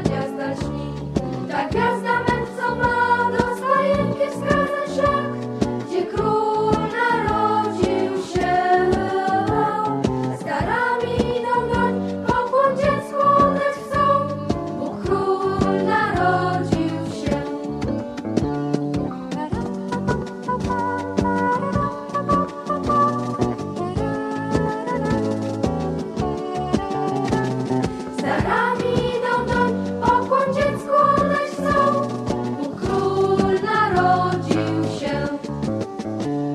достаточно.